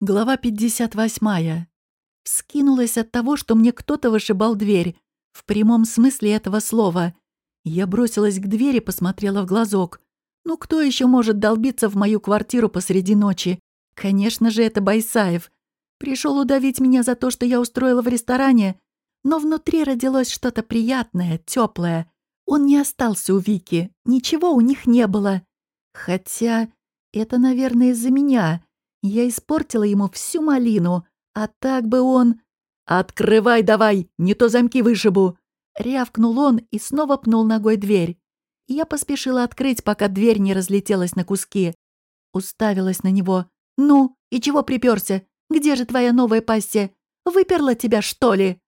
Глава 58. Вскинулась от того, что мне кто-то вышибал дверь. В прямом смысле этого слова. Я бросилась к двери, посмотрела в глазок. Ну кто еще может долбиться в мою квартиру посреди ночи? Конечно же, это Байсаев. Пришел удавить меня за то, что я устроила в ресторане. Но внутри родилось что-то приятное, теплое. Он не остался у Вики. Ничего у них не было. Хотя это, наверное, из-за меня. Я испортила ему всю малину, а так бы он... «Открывай давай, не то замки вышибу!» Рявкнул он и снова пнул ногой дверь. Я поспешила открыть, пока дверь не разлетелась на куски. Уставилась на него. «Ну, и чего приперся? Где же твоя новая пассия? Выперла тебя, что ли?»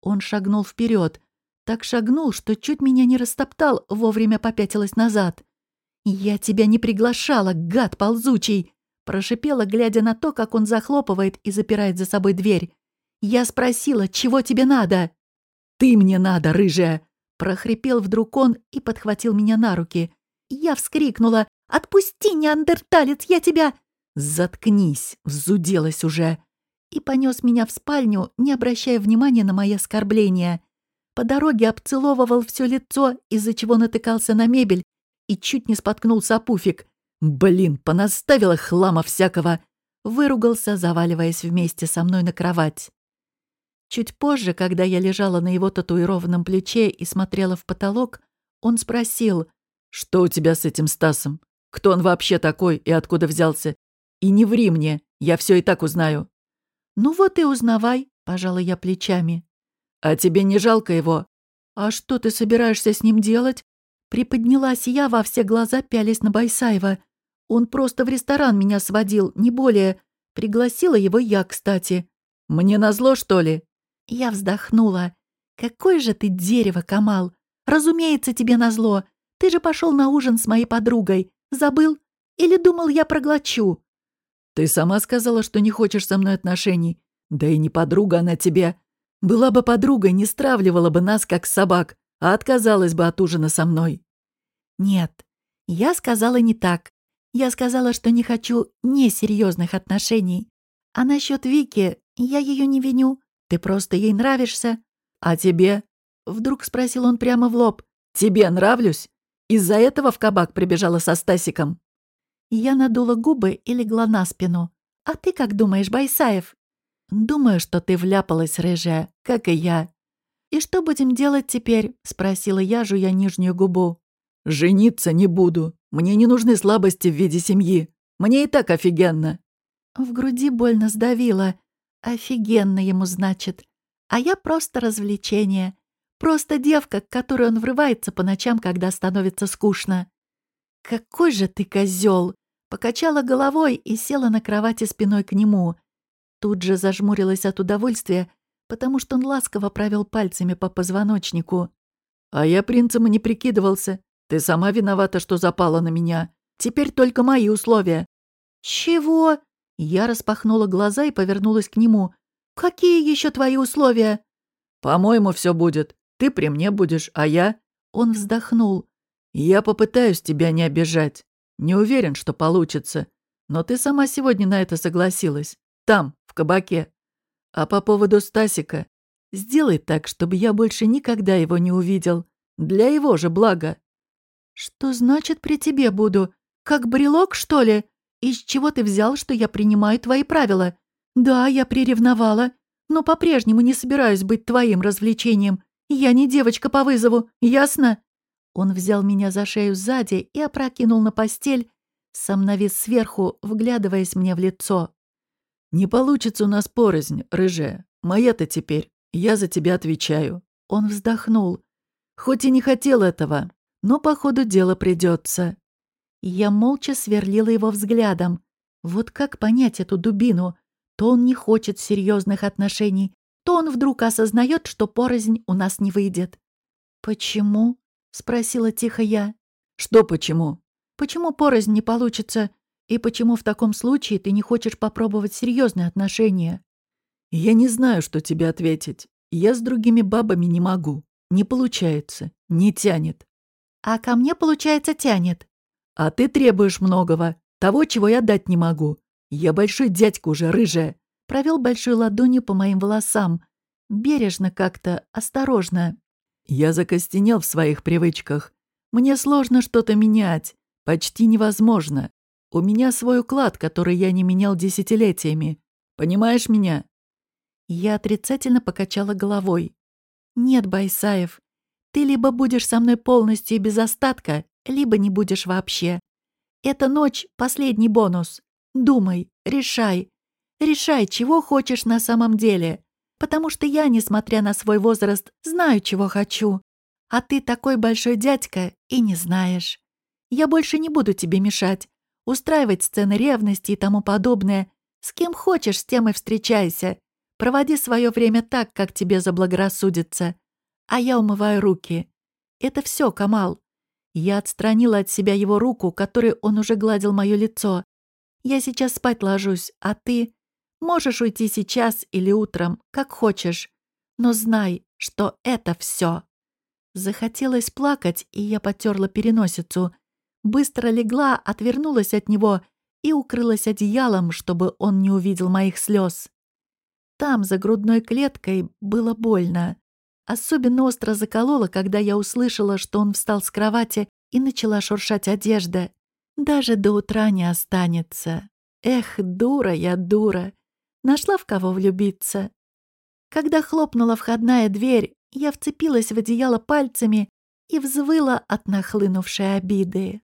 Он шагнул вперед. Так шагнул, что чуть меня не растоптал, вовремя попятилась назад. «Я тебя не приглашала, гад ползучий!» Прошипела, глядя на то, как он захлопывает и запирает за собой дверь. «Я спросила, чего тебе надо?» «Ты мне надо, рыжая!» Прохрипел вдруг он и подхватил меня на руки. Я вскрикнула. «Отпусти, неандерталец, я тебя...» «Заткнись!» — взуделась уже. И понес меня в спальню, не обращая внимания на мои оскорбления. По дороге обцеловывал все лицо, из-за чего натыкался на мебель и чуть не споткнулся о пуфик. «Блин, понаставила хлама всякого!» Выругался, заваливаясь вместе со мной на кровать. Чуть позже, когда я лежала на его татуированном плече и смотрела в потолок, он спросил, «Что у тебя с этим Стасом? Кто он вообще такой и откуда взялся? И не ври мне, я все и так узнаю». «Ну вот и узнавай», — пожала я плечами. «А тебе не жалко его?» «А что ты собираешься с ним делать?» Приподнялась я во все глаза, пялись на Байсаева. Он просто в ресторан меня сводил, не более. Пригласила его я, кстати. Мне назло, что ли? Я вздохнула. Какое же ты дерево, Камал. Разумеется, тебе назло. Ты же пошел на ужин с моей подругой. Забыл? Или думал, я проглочу? Ты сама сказала, что не хочешь со мной отношений. Да и не подруга она тебе. Была бы подругой, не стравливала бы нас, как собак, а отказалась бы от ужина со мной. Нет, я сказала не так. Я сказала, что не хочу несерьезных отношений. А насчет Вики я ее не виню. Ты просто ей нравишься. А тебе? Вдруг спросил он прямо в лоб. Тебе нравлюсь? Из-за этого в кабак прибежала со Стасиком. Я надула губы и легла на спину. А ты как думаешь, Байсаев? Думаю, что ты вляпалась, рыжая, как и я. И что будем делать теперь? Спросила я, жуя нижнюю губу. «Жениться не буду. Мне не нужны слабости в виде семьи. Мне и так офигенно». В груди больно сдавило. Офигенно ему, значит. А я просто развлечение. Просто девка, к которой он врывается по ночам, когда становится скучно. «Какой же ты козел! Покачала головой и села на кровати спиной к нему. Тут же зажмурилась от удовольствия, потому что он ласково провел пальцами по позвоночнику. «А я принцем и не прикидывался. Ты сама виновата, что запала на меня. Теперь только мои условия». «Чего?» Я распахнула глаза и повернулась к нему. «Какие еще твои условия?» «По-моему, все будет. Ты при мне будешь, а я...» Он вздохнул. «Я попытаюсь тебя не обижать. Не уверен, что получится. Но ты сама сегодня на это согласилась. Там, в кабаке. А по поводу Стасика, сделай так, чтобы я больше никогда его не увидел. Для его же блага. «Что значит при тебе буду? Как брелок, что ли? Из чего ты взял, что я принимаю твои правила? Да, я приревновала, но по-прежнему не собираюсь быть твоим развлечением. Я не девочка по вызову, ясно?» Он взял меня за шею сзади и опрокинул на постель, сам навис сверху, вглядываясь мне в лицо. «Не получится у нас порознь, рыжая. Моя-то теперь. Я за тебя отвечаю». Он вздохнул. «Хоть и не хотел этого, но по ходу дела придется. Я молча сверлила его взглядом. Вот как понять эту дубину? То он не хочет серьезных отношений, то он вдруг осознает, что порознь у нас не выйдет. «Почему?» — спросила тихо я. «Что почему?» «Почему порознь не получится? И почему в таком случае ты не хочешь попробовать серьезные отношения?» «Я не знаю, что тебе ответить. Я с другими бабами не могу. Не получается. Не тянет. А ко мне, получается, тянет. А ты требуешь многого, того, чего я дать не могу. Я большой дядька уже, рыжая. Провел большой ладонью по моим волосам. Бережно как-то, осторожно. Я закостенел в своих привычках. Мне сложно что-то менять. Почти невозможно. У меня свой уклад, который я не менял десятилетиями. Понимаешь меня?» Я отрицательно покачала головой. «Нет, Байсаев, ты либо будешь со мной полностью и без остатка, либо не будешь вообще. Эта ночь — последний бонус. Думай, решай. Решай, чего хочешь на самом деле. Потому что я, несмотря на свой возраст, знаю, чего хочу. А ты такой большой дядька и не знаешь. Я больше не буду тебе мешать устраивать сцены ревности и тому подобное. С кем хочешь, с тем и встречайся. Проводи свое время так, как тебе заблагорассудится. А я умываю руки. Это все, Камал. Я отстранила от себя его руку, которой он уже гладил мое лицо. Я сейчас спать ложусь, а ты... Можешь уйти сейчас или утром, как хочешь. Но знай, что это все. Захотелось плакать, и я потерла переносицу — быстро легла, отвернулась от него и укрылась одеялом, чтобы он не увидел моих слез. Там, за грудной клеткой, было больно. Особенно остро закололо, когда я услышала, что он встал с кровати и начала шуршать одежда. Даже до утра не останется. Эх, дура я, дура. Нашла в кого влюбиться. Когда хлопнула входная дверь, я вцепилась в одеяло пальцами и взвыла от нахлынувшей обиды.